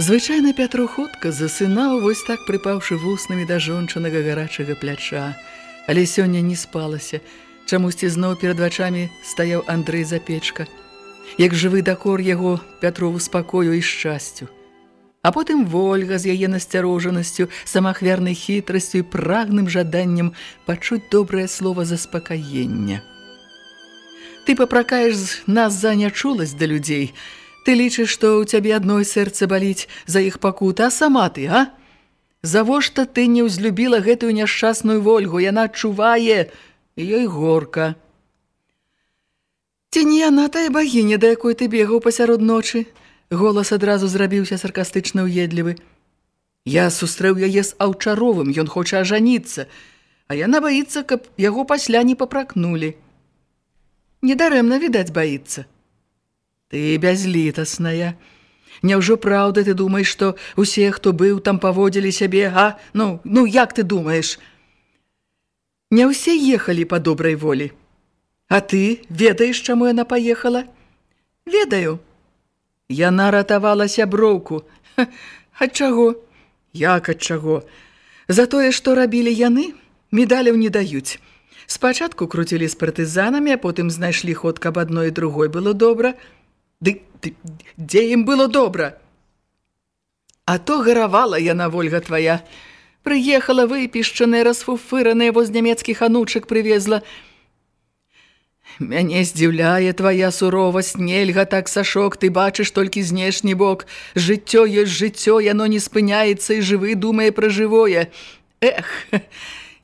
Звычайна Пятру хутка засынаў вось так прыпаўшы вуснамі да жончынага гарачага пляча. Але сёння не спалася. Чамусьці зноў перад вачамі стаяў Андрэй Запечка. Як жывы дакор яго Пятрову спакою і шчасцю. А потым Вольга з яе насцярожанасцю, самахвярнай хітрасцю і прагным жаданнем пачуць добрае слово заспакаення. Ты папракаеш нас за нячуласць да людзей, Ты лічыш, што ў цябе адной сэрца баліць за іх пакут, а сама ты, а? Завошта ты не ўзлюбіла гэтую няшчасную вольгу, яна адчувае, ёй горка. Ці не яна тая багіня, да якой ты бегаў пасярод ночы? Голас адразу зрабіўся саркастычна ўедлівы. Я сустрэў яе з аўчаровым, ён хоча ажаніцца, а яна баіцца, каб яго пасля не папракнулі. Недарэмна, відаць, баіцца. Ты бязлітасная. Няўжо праўда ты думаеш, што усе, хто быў там паводзілі сябе, а? Ну, ну як ты думаеш? Не ўсе ехалі па добрай волі. А ты ведаеш, чаму яна паехала? Ведаю. Яна ратавала сяброўку. Ад чаго? Як ад чаго? За тое, што рабілі яны, медаляў не даюць. Спачатку круцілі з партызанамі, а потым знайшлі ход, каб адной і другой было добра – Ды, ды, дзе ім было добра? А то гаравала яна, Вольга твая. Прыехала выпішчаная, расфуфыраная, воз нямецкіх анучак прывезла. Мяне здзіўляе твая суровасць, нельга так, Сашок, ты бачыш толькі знешні бок. Жыццё ёсць жыццё, яно не спыняецца і жывы думае пра жывое. Эх,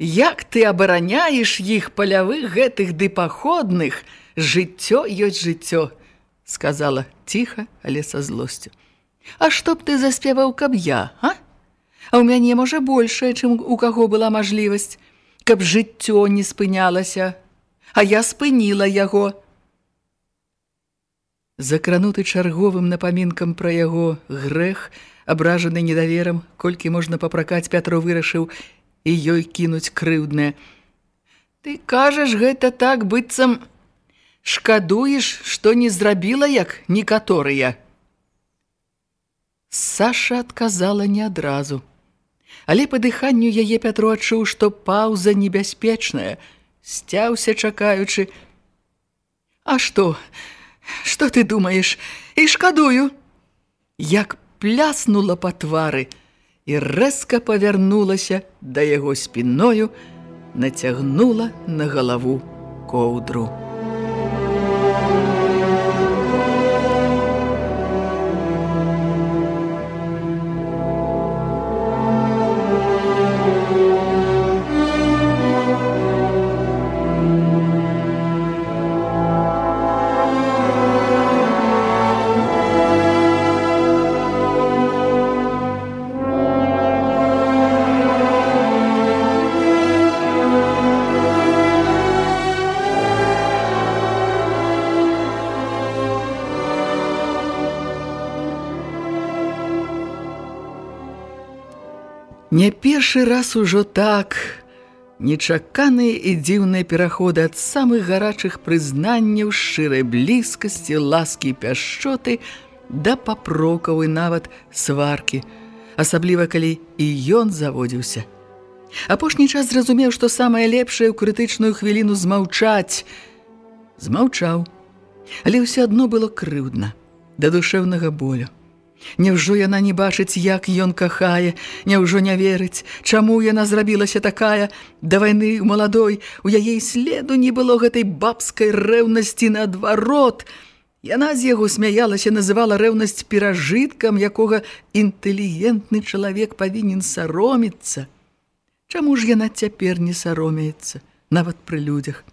як ты абараняеш іх палявых гэтых ды паходных, жыццё ёсць жыццё сказала ціха, але са злосцю. А што б ты заспеваў, каб я, а? А ў мяне можа большае, чым у каго была мажлівасць, каб жыццё не спынялася, а я спыніла яго. Закрануты чарговым напамінкам пра яго грэх, абражаны недаверам, колькі можна папракаць Пятро вырашыў і ёй кінуць крыўднае. Ты кажаш гэта так быццам шкадуеш, што не зрабіла як некаторыя. Саша адказала не адразу. Але па дыханню яе Пятро адчуў, што паўза небяспечная, сцяўся чакаючы. А што? Што ты думаеш? І шкадую. Як пляснула па твары і рэзка павярнулася да яго спіною, нацягнула на галаву коўдру. Не першы раз ужо так, нечаканыя і дзіўныя пераходы ад самых гарачых прызнанняў шчырай блізкасці, ласкі і пяшчоты да папрокаў і нават сваркі, асабліва калі і ён заводзіўся. Апошні час зразумеў, што самае лепшае ў крытычную хвіліну змаўчаць. Змаўчаў, але ўсё адно было крыўдна. да душэўнага болю. Няўжо яна не бачыць, як ён кахае, няўжо не верыць, чаму яна зрабілася такая да вайны ў маладой, у яе следу не было гэтай бабскай рэўнасці наадварот. Яна з яго смяялася, называла рэўнасць перажыткам, якога інтэлігентны чалавек павінен сароміцца. Чаму ж яна цяпер не саромеецца, нават пры людзях?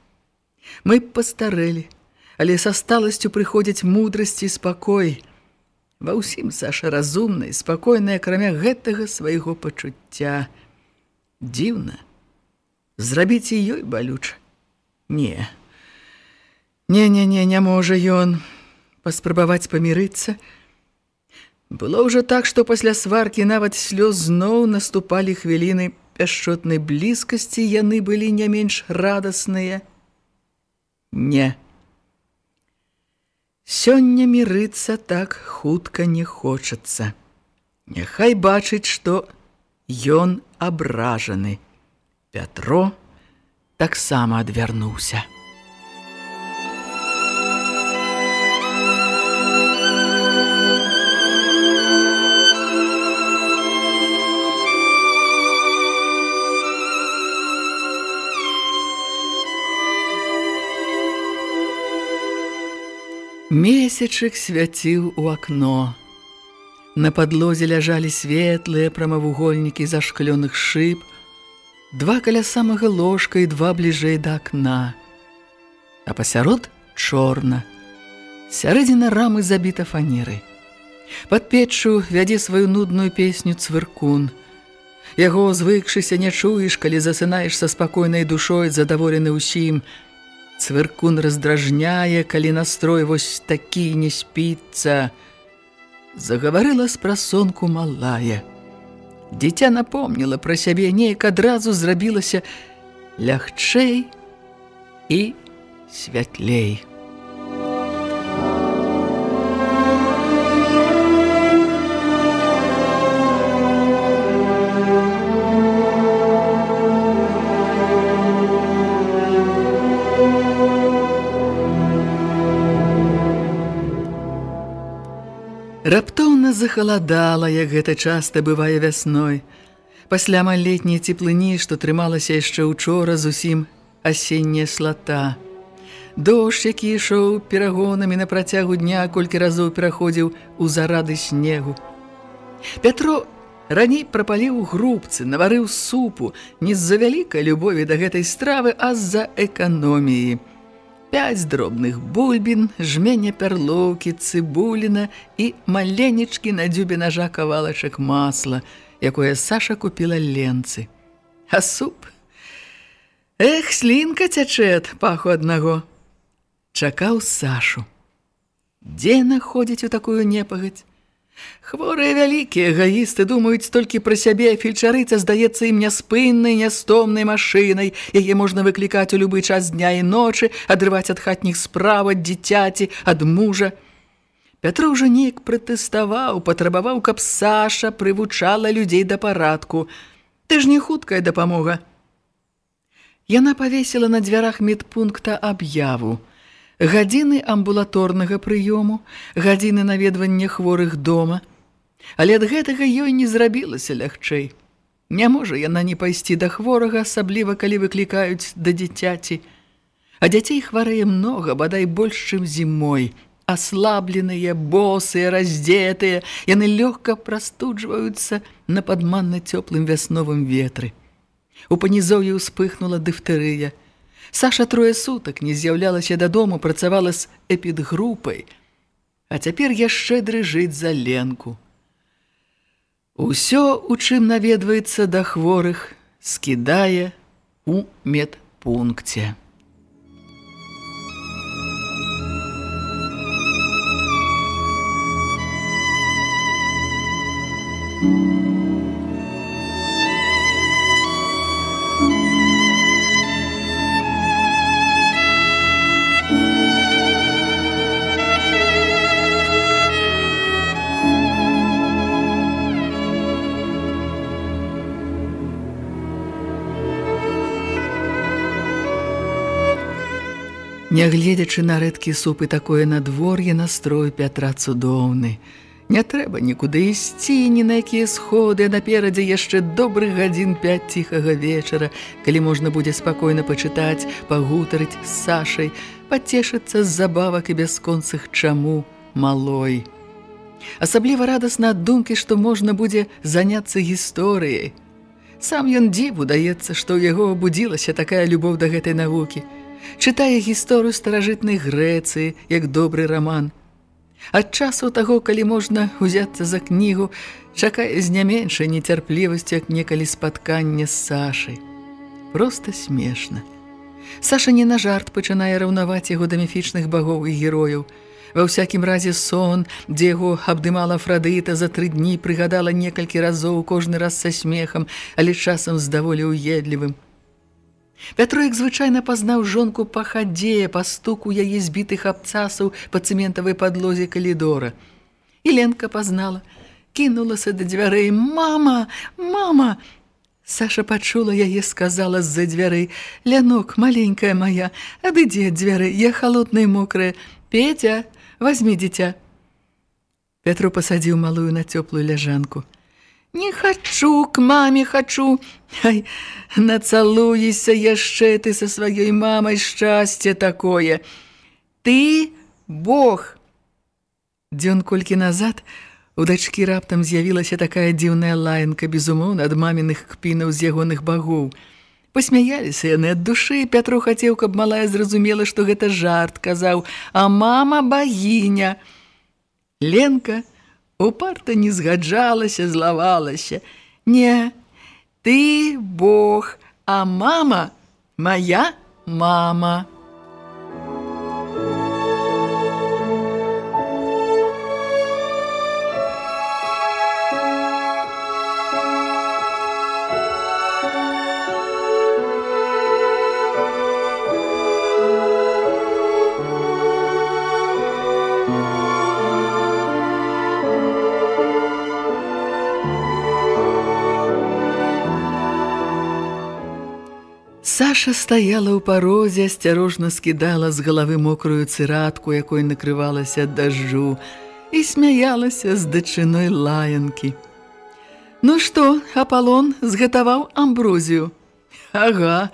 Мы пастарэлі, але са сталасцю прыходзяць мудрасць і спакой. Ва ўсім Саша разумна і спакойная, акрамя гэтага свайго пачуцця. Дзіўна. Зрабіць і ёй балюча. Не. Не-не-не, не можа ён паспрабаваць памірыцца. Было ўжо так, што пасля сваркі нават слёз зноў наступалі хвіліны пяшчотнай блізкасці, яны былі не менш радасныя. Не. Сёння мірыцца так хутка не хочацца. Няхай бачыць, што ён абражаны. Пятро таксама адвярнуўся. Месячык свяціў у акно. На падлозе ляжалі светлыя прамавугольнікі зашклёных шыб, два каля самага ложка і два бліжэй да акна. А пасярод чорна. Сярэдзіна рамы забіта фанерай. Пад печчу вядзе сваю нудную песню цвыркун. Яго звыкшыся не чуеш, калі засынаеш са спакойнай душой, задаволены ўсім, Цвыркун раздражняе, калі настрой вось такі не спіцца. Загаварыла з прасонку малая. Дзіця напомніла пра сябе, неяк адразу зрабілася лягчэй і святлей. Раптоўна захаладала, як гэта часта бывае вясной. Пасля малетняй цеплыні, што трымалася яшчэ учора зусім асенняя слата. Дождж, які ішоў перагонамі на працягу дня, колькі разоў пераходзіў у зарады снегу. Пятро раней прапаліў грубцы, наварыў супу не з-за вялікай любові да гэтай стравы, а з-за эканоміі. Пяць дробных бульбін, жменя пярлоўкі, цыбуліна і маленечкі на дзюбе ножа кавалачак масла, якое Саша купіла ленцы. А суп? Эх, слінка цячэ ад паху аднаго. Чакаў Сашу. Дзе находзіць у такую непагаць? Хворыя вялікія эгоісты думаюць толькі пра сябе, фельчарыца здаецца ім няспыннай, нястомнай машынай. Яе можна выклікаць у любы час дня і ночы, адрываць ад хатніх справ, ад дзіцяці, ад мужа. Пятро ўжо неяк пратэставаў, патрабаваў, каб Саша прывучала людзей да парадку. Ты ж не хуткая дапамога. Яна павесіла на дзвярах медпункта аб'яву гадзіны амбулаторнага прыёму, гадзіны наведвання хворых дома. Але ад гэтага ёй не зрабілася лягчэй. Не можа яна не пайсці да хворага, асабліва калі выклікаюць да дзіцяці. А дзяцей хварэе многа, бадай больш, чым зімой. Аслабленыя, босыя, раздзетыя, яны лёгка прастуджваюцца на падманна цёплым вясновым ветры. У панізоўі ўспыхнула дыфтэрыя – Саша трое сутак не з'яўлялася дадому, працавала з эпідгрупай, а цяпер яшчэ дрыжыць за ленку. Усё, у чым наведваецца да хворых, скідае у медпункце. Нягледзячы на рэдкі суп і такое надвор'е настрой Пятра цудоўны. Не трэба нікуды ісці, ні на якія сходы, а наперадзе яшчэ добрых гадзін пяць ціхага вечара, калі можна будзе спакойна пачытаць, пагутарыць з Сашай, пацешыцца з забавак і бясконцых чаму малой. Асабліва радасна ад думкі, што можна будзе заняцца гісторыяй. Сам ён дзіву даецца, што ў яго абудзілася такая любоў да гэтай навукі. Чытае гісторыю старажытнай Грэцыі, як добры раман – Ад часу таго, калі можна ўзяцца за кнігу, чакае з не меншай нецярплівасцю, як некалі спатканне з Сашай. Проста смешна. Саша не на жарт пачынае раўнаваць яго да міфічных багоў і герояў. Ва ўсякім разе сон, дзе яго абдымала Фрадыта за тры дні, прыгадала некалькі разоў кожны раз са смехам, але часам з даволі уедлівым. Пятроек звычайна пазнаў жонку па хадзе, па стуку яе збітых абцасаў па цэментавай падлозе калідора. І Ленка пазнала, кінулася да дзвярэй: «Мама, мама!» Саша пачула яе, сказала з-за дзвярэй: «Лянок, маленькая моя, адыдзі ад дзвярэй, я халодная і мокрая. Петя, возьми дзіця». Пятру пасадзіў малую на цёплую ляжанку. Не хачу, к маме хачу. Ай, нацалуйся яшчэ ты са сваёй мамай шчасце такое. Ты Бог. Дзён колькі назад у дачкі раптам з'явілася такая дзіўная лаянка безумоўна ад маміных кпінаў з ягоных багоў. Пасмяяліся яны ад душы, Пятру хацеў, каб малая зразумела, што гэта жарт, казаў: "А мама багіня". Ленка упарта не згаджалася, злавалася. Не, ты Бог, а мама моя мама. Саша стаяла ў парозе, асцярожна скідала з галавы мокрую цыратку, якой накрывалася дажджу, і смяялася з дачыной лаянкі. Ну што, Апалон згатаваў амброзію. Ага,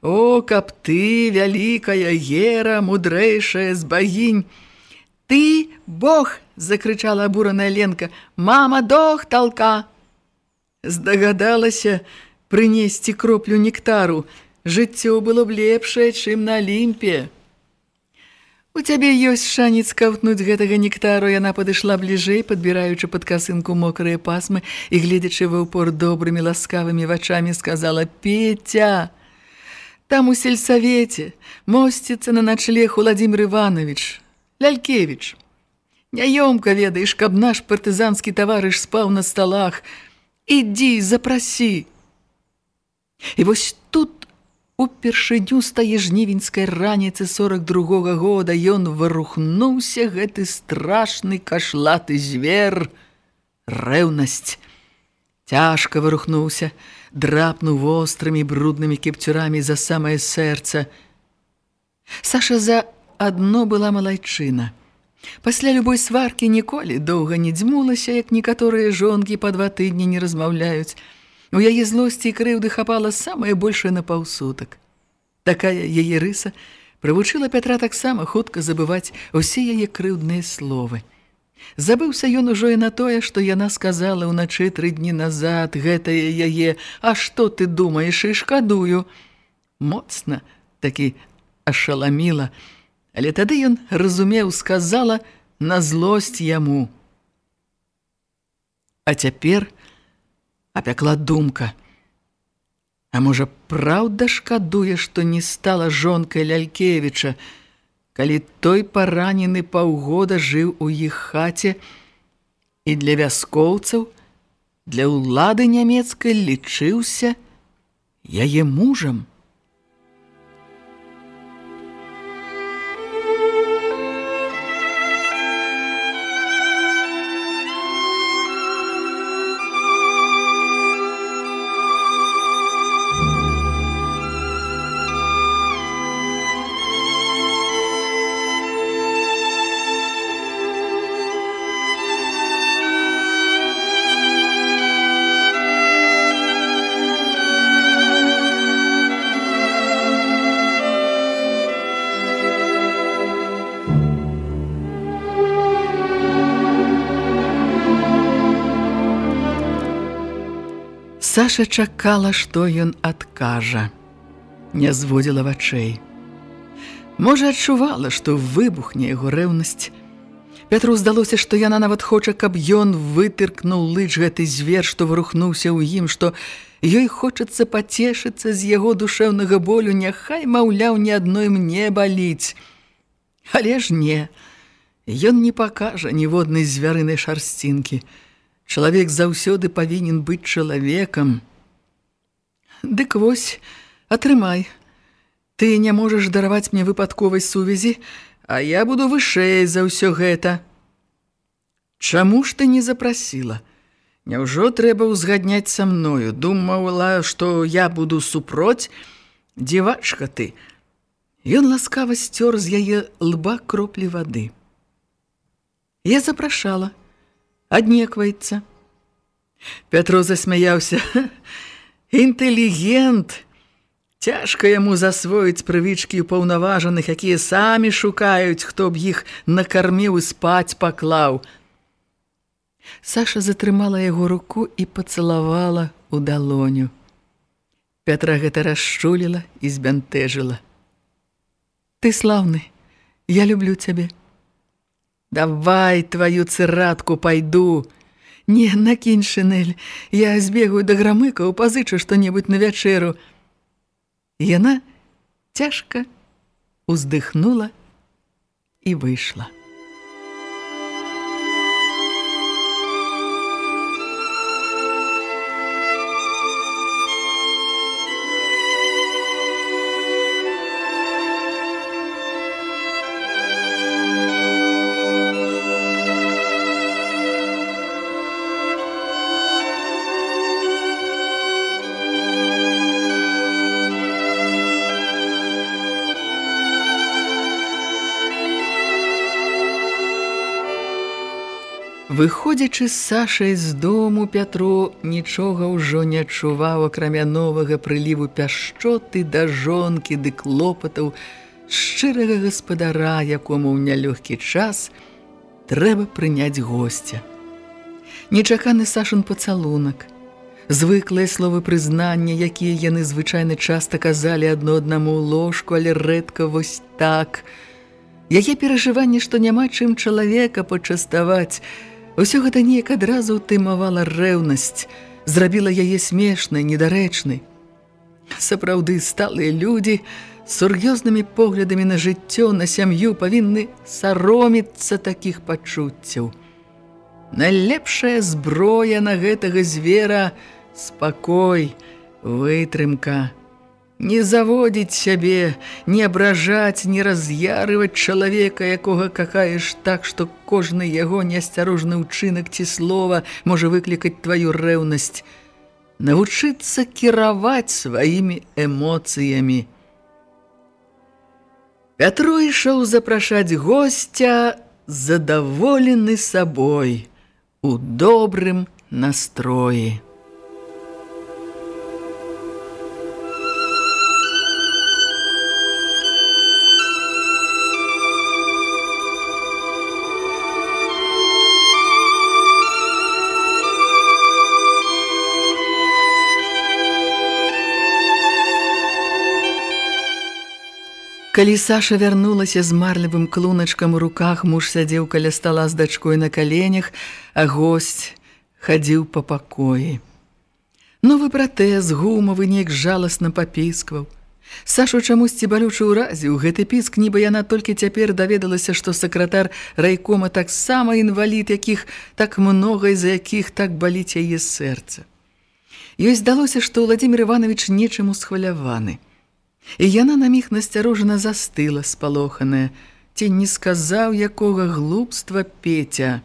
о, каб ты, вялікая гера, мудрэйшая з багінь. Ты, Бог, закрычала абураная Ленка, мама дох талка. Здагадалася прынесці кроплю нектару, жыццё было б лепшае, чым на Алімпе. У цябе ёсць шанец каўтнуць гэтага нектару, яна падышла бліжэй, падбіраючы пад касынку мокрыя пасмы і гледзячы ва ўпор добрымі ласкавымі вачамі, сказала: «Петя, там у сельсавеце мосціцца на начлег Владимир Иванович, Лялькевич. Няёмка ведаеш, каб наш партызанскі таварыш спаў на сталах. Ідзі, запрасі. І вось тут Упершыню стае жнівеньскай раніцы 42 -го года ён варухнуўся гэты страшны кашлаты звер. Рэўнасць. Цяжка варухнуўся, драпнуў вострымі бруднымі кепцюрамі за самае сэрца. Саша за адно была малайчына. Пасля любой сваркі ніколі доўга не дзьмулася, як некаторыя жонкі па два тыдні не размаўляюць. У яе злосці і крыўды хапала самае большае на паўсутак. Такая яе рыса прывучыла Пятра таксама хутка забываць усе яе крыўдныя словы. Забыўся ён ужо і на тое, што яна сказала ўначы тры дні назад, гэтае яе, а што ты думаеш і шкадую? Моцна такі ашаламіла, але тады ён разумеў, сказала на злосць яму. А цяпер апякла думка. А можа, праўда шкадуе, што не стала жонкай Лялькевіча, калі той паранены паўгода жыў у іх хаце і для вяскоўцаў, для ўлады нямецкай лічыўся яе мужам. Саша чакала, што ён адкажа. Не зводзіла вачэй. Можа, адчувала, што выбухне яго рэўнасць. Пятру здалося, што яна нават хоча, каб ён вытыркнуў лыч гэты звер, што вырухнуўся ў ім, што ёй хочацца пацешыцца з яго душэўнага болю, няхай, маўляў, ні адной мне баліць. Але ж не, ён не пакажа ніводнай звярынай шарсцінкі. Чалавек заўсёды павінен быць чалавекам. Дык вось, атрымай. Ты не можаш дараваць мне выпадковай сувязі, а я буду вышэй за ўсё гэта. Чаму ж ты не запрасіла? Няўжо трэба ўзгадняць са мною? Думала, што я буду супроць? Дзівачка ты. Ён ласкава сцёр з яе лба кроплі вады. Я запрашала аднекваецца. Пятро засмяяўся. Інтэлігент! Цяжка яму засвоіць прывычкі паўнаважаных, якія самі шукаюць, хто б іх накарміў і спаць паклаў. Саша затрымала яго руку і пацалавала ў далоню. Пятра гэта расчуліла і збянтэжыла. Ты слаўны, я люблю цябе. Давай твою цыратку пайду. Не, накінь, Шинель, я збегаю да грамыкаў, пазычу што-небудзь на вячэру. Яна цяжка уздыхнула і выйшла. Выходзячы з Сашай з дому, Пятро нічога ўжо не адчуваў, акрамя новага прыліву пяшчоты да жонкі ды клопатаў шчырага гаспадара, якому ў нялёгкі час трэба прыняць госця. Нечаканы Сашын пацалунак, звыклыя словы прызнання, якія яны звычайна часта казалі адно аднаму ў ложку, але рэдка вось так. Яе перажыванне, што няма чым чалавека пачаставаць, Усё гэта неяк адразу тымавала рэўнасць, зрабіла яе смешнай, недарэчнай. Сапраўды сталыя людзі з сур'ёзнымі поглядамі на жыццё, на сям'ю павінны сароміцца такіх пачуццяў. Найлепшая зброя на гэтага звера спакой, вытрымка, Не заводзіць сябе, не абражаць, не раз'ярываць чалавека, якога какаеш так, што кожны яго неасцярожны ўчынак ці слова можа выклікаць тваю рэўнасць. Навучыцца кіраваць сваімі эмоцыямі. Пятро ішоў запрашаць госця, задаволены сабой, у добрым настроі. Калі Саша вярнулася з марлівым клуначкам у руках, муж сядзеў каля стала з дачкой на каленях, а госць хадзіў па пакоі. Новы пратэз гумавы неяк жаласна папіскваў. Сашу чамусьці балючы ўразіў, гэты піск, нібы яна толькі цяпер даведалася, што сакратар райкома таксама інвалід, якіх так многа, з якіх так баліць яе сэрца. Ёй здалося, што Владзімир Іванович нечым усхваляваны – І яна на міг насцярожана застыла, спалоханая, ці не сказаў, якога глупства Петя.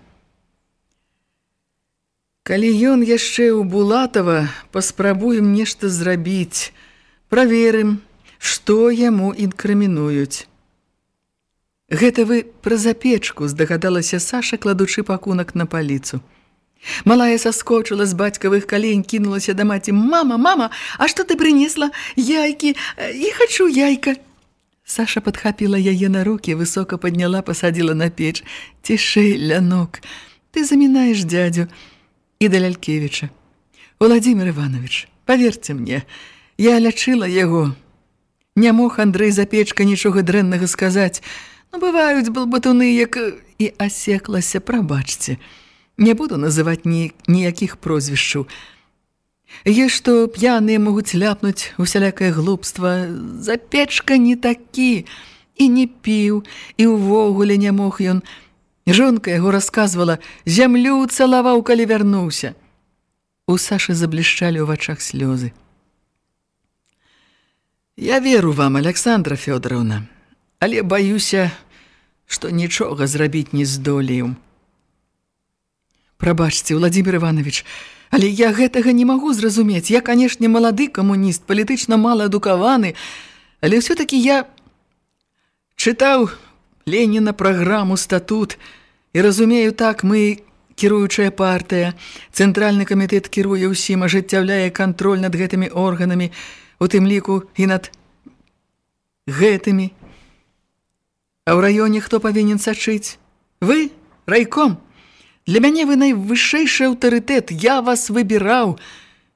Калі ён яшчэ ў Булатава, паспрабуем нешта зрабіць, праверым, што яму інкрымінуюць. Гэта вы пра запечку, здагадалася Саша, кладучы пакунак на паліцу. Малая соскочила з бацькавых калень, кінулася да маці: "Мама, мама, а што ты прынесла? Яйкі, і хачу яйка". Саша падхапіла яе на рукі, высока падняла, пасадзіла на печ. "Цішэй, лянок. Ты замінаеш дзядзю і да Лялькевіча. Владимир Иванович, поверьте мне, я лячыла яго. Не мог Андрэй Запечка нічога дрэннага сказаць. Ну, бываюць балбатуны, як і асеклася, прабачце. Не буду называць ні, ніякіх прозвішчаў. Есть што п'яныя могуць ляпнуць усялякае глупства. Запечка не такі, і не піў, і ўвогуле не мог ён. Жонка яго расказвала, зямлю цалаваў, калі вярнуўся. У Сашы заблішчалі ў вачах слёзы. Я веру вам, Александра Фёдоровна, але баюся, што нічога зрабіць не здолею. Прабачце, Владимир Иванович, але я гэтага не магу зразумець. Я, канешне, малады камуніст, палітычна мала адукаваны, але ўсё-такі я чытаў Леніна праграму статут і разумею так, мы кіруючая партыя, цэнтральны камітэт кіруе ўсім, ажыццяўляе кантроль над гэтымі органамі, у тым ліку і над гэтымі. А ў раёне хто павінен сачыць? Вы, райком? Для мяне вы найвышэйшы аўтарытэт, я вас выбіраў.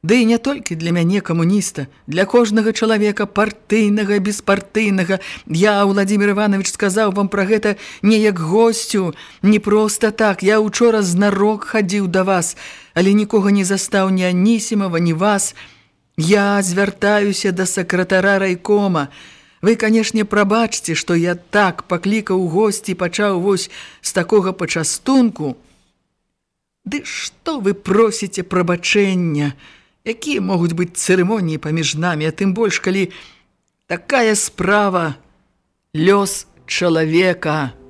Ды і не толькі для мяне камуніста, для кожнага чалавека партыйнага, беспартыйнага. Я, Владимир Иванович, сказаў вам пра гэта не як госцю, не проста так. Я учора знарок хадзіў да вас, але нікога не застаў ні Анісімова, ні вас. Я звяртаюся да сакратара райкома. Вы, канешне, прабачце, што я так паклікаў госці і пачаў вось з такога пачастунку. Ды што вы просіце прабачэння? Якія могуць быць цырымоніі паміж намі, а тым больш, калі такая справа лёс чалавека –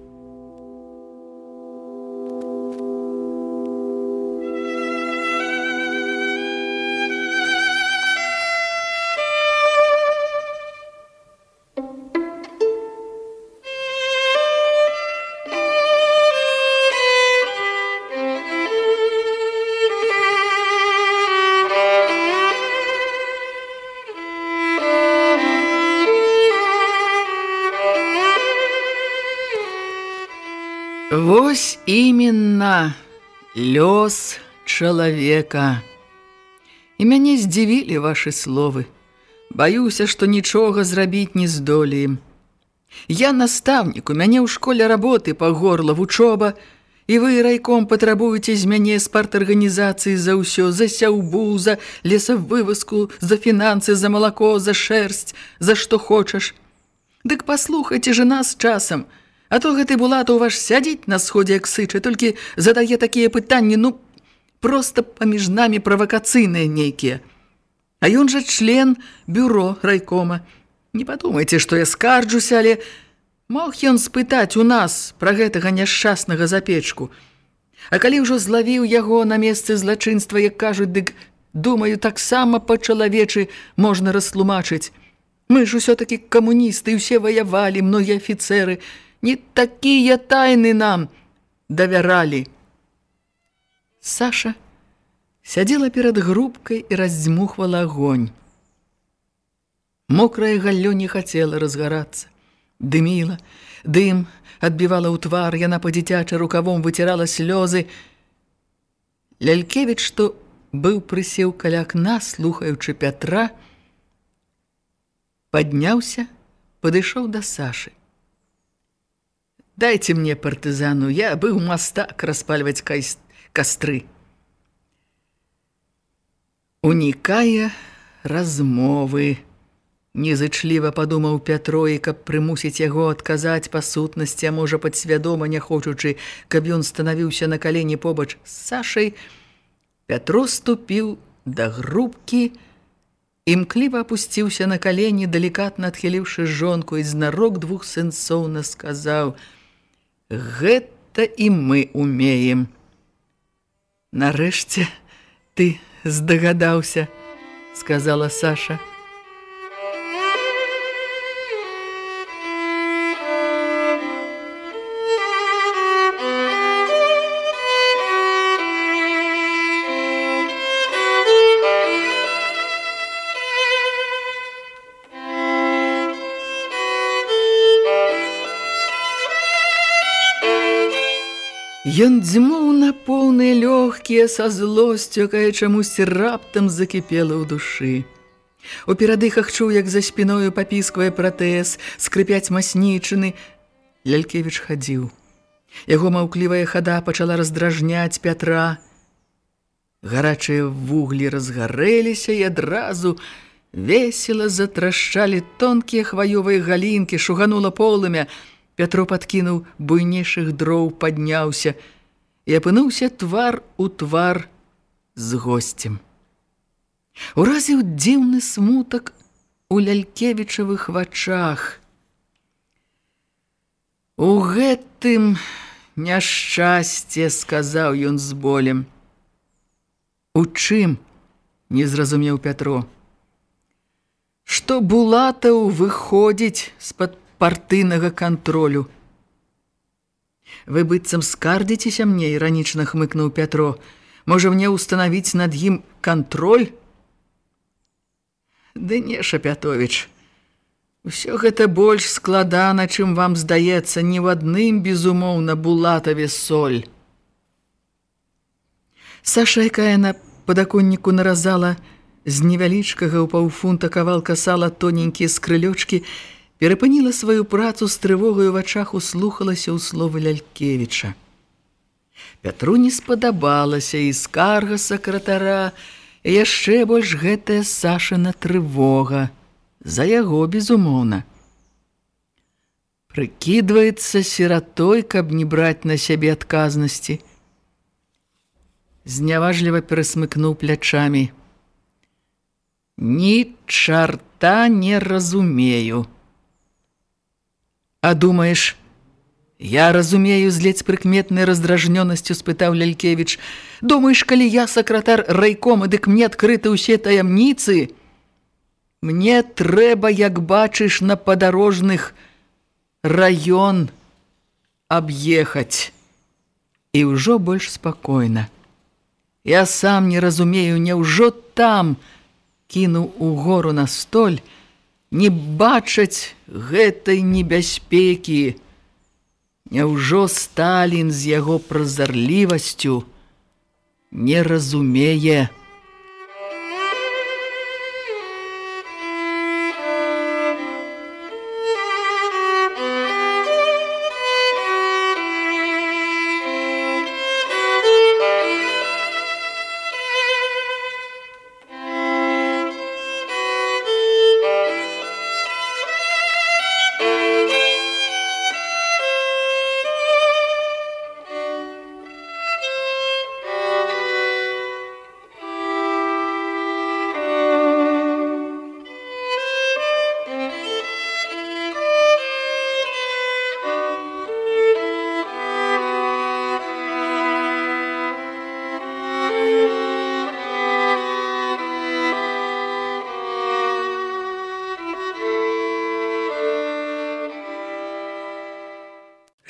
Вось именно лёс чалавека. І мяне здзівілі вашы словы. Баюся, што нічога зрабіць не здолеем. Я настаўнік, у мяне ў школе работы па горла вучоба, і вы райком патрабуеце з мяне спарт-арганізацыі за ўсё, за сяўбу, за лесавывазку, за фінансы, за малако, за шэрсць, за што хочаш. Дык паслухайце же нас часам – А то гэты булат у ваш сядзіць на сходзе як сыча, толькі задае такія пытанні, ну, проста паміж намі правакацыйныя нейкія. А ён жа член бюро райкома. Не падумайце, што я скарджуся, але мог ён спытаць у нас пра гэтага няшчаснага запечку. А калі ўжо злавіў яго на месцы злачынства, як кажуць, дык, думаю, таксама па-чалавечы можна растлумачыць. Мы ж усё-такі камуністы, усе ваявалі, многія афіцеры, не такія тайны нам давяралі. Саша сядзела перад грубкай і раздзьмухвала агонь. Мокрае галлё не хацела разгарацца. Дыміла, дым адбівала ў твар, яна па-дзіцяча рукавом выцірала слёзы. Лялькевіч, што быў прысеў каля акна, слухаючы Пятра, падняўся, падышоў да Сашы. Дайте мне партызану, я быў мастак распальваць кастры. Унікае размовы. Незычліва падумаў Пятро, і каб прымусіць яго адказаць па сутнасці, а можа падсвядома не хочучы, каб ён станавіўся на калені побач з Сашай, Пятро ступіў да грубкі, імкліва апусціўся на калені, далікатна адхіліўшы жонку і знарок двух сэнсоўна сказаў – Гэта і мы умеем. Нарэшце ты здагадаўся, сказала Саша. Ён дзьмуў на поўныя лёгкія са злосцю, якая чамусь раптам закіпела ў душы. У перадыхах чуў, як за спіною папісквае пратэз, скрыпяць маснічыны. Лялькевіч хадзіў. Яго маўклівая хада пачала раздражняць Пятра. Гарачыя вуглі разгарэліся і адразу весела затрашчалі тонкія хваёвыя галінкі, шуганула полымя – Пятро падкінуў буйнейшых дроў, падняўся і апынуўся твар у твар з госцем. Уразіў дзіўны смутак у лялькевічавых вачах. У гэтым няшчасце, сказаў ён з болем. У чым? не зразумеў Пятро. Што булатаў выходзіць з-пад партыйнага кантролю. Вы быццам скардзіцеся мне, іранічна хмыкнуў Пятро. Можа мне ўстанавіць над ім кантроль? Ды не, Шапятовіч. Усё гэта больш складана, чым вам здаецца, ні ў адным, безумоўна, булатаве соль. Саша, якая на падаконніку наразала з невялічкага ў паўфунта кавалка сала тоненькія скрылёчкі, перапыніла сваю працу з трывогаю вачах услухалася ў словы Лялькевіча. Пятру не спадабалася і скарга сакратара, і яшчэ больш гэтая Сашына трывога, за яго, безумоўна. Прыкідваецца сіратой, каб не браць на сябе адказнасці. Зняважліва перасмыкнуў плячамі. Ні чарта не разумею. А думаеш, я разумею з ледзь прыкметнай раздражнёнасцю спытаў Лялькевіч. Думаеш, калі я сакратар райкома, дык мне адкрыты ўсе таямніцы? Мне трэба, як бачыш, на падарожных раён аб'ехаць. І ўжо больш спакойна. Я сам не разумею, няўжо там кінуў у гору на столь, не бачаць гэтай небяспекі. Няўжо Сталін з яго празарлівасцю не разумее,